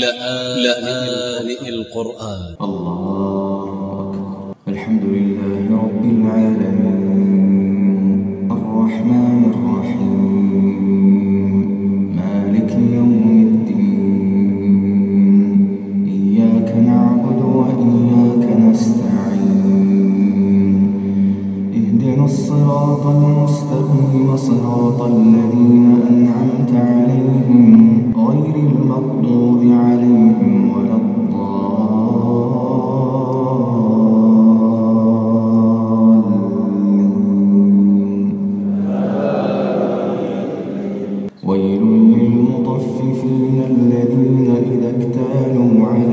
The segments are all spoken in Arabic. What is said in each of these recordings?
لآن, لآن ل الله أكبر الحمد لله رب العالمين الرحمن الرحيم كانوا معلمين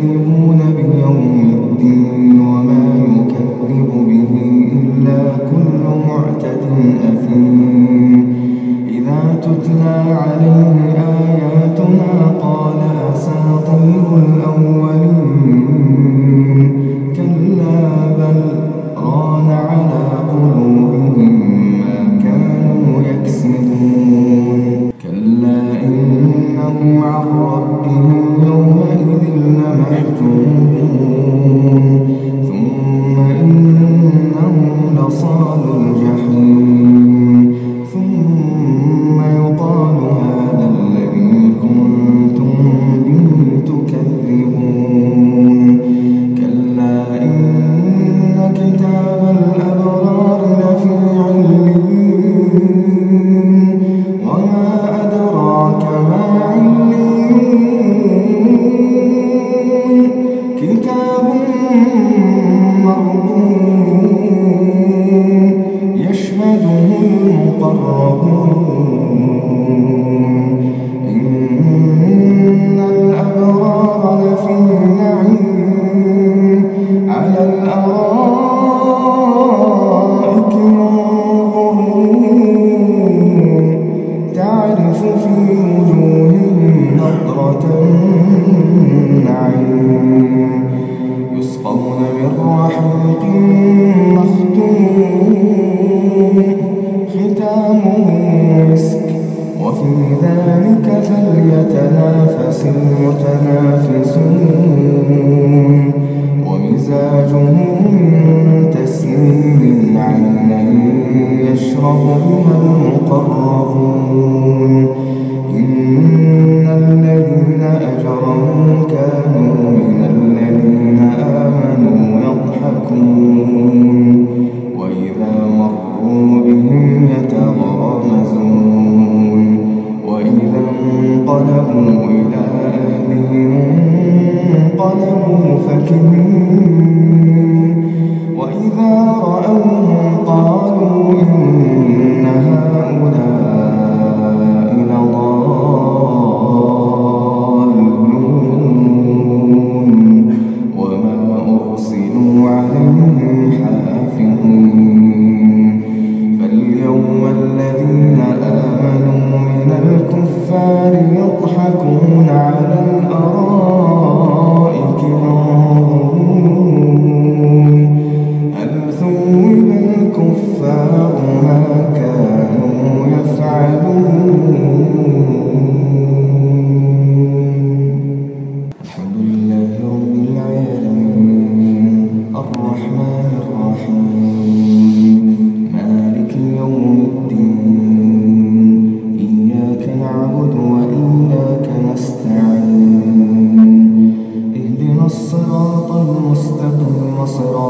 بمؤمنين muito موضوع وصراط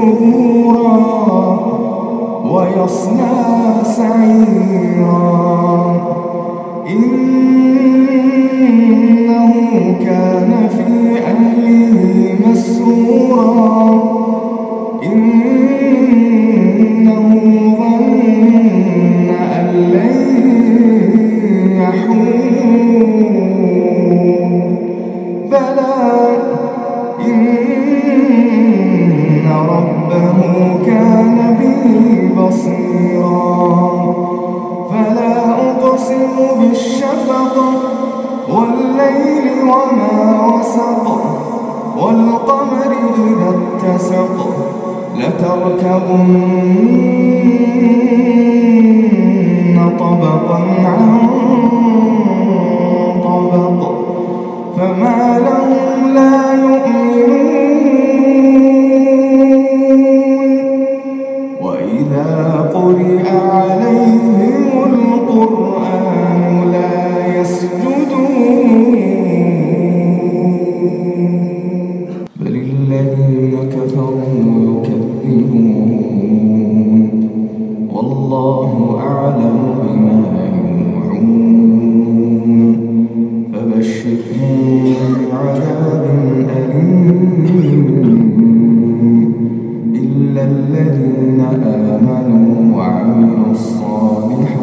ثبورا ويصنع سعيرا. إنه كان في أهله مسرورا. إنه وَاللَّيْلِ وَمَا وَسَقَ وَالْقَمَرِ إِذَا اتَّسَقَ لَتَرْكَبُ لتركبن قرئ عليهم الذين آمنوا وعملوا الصالحات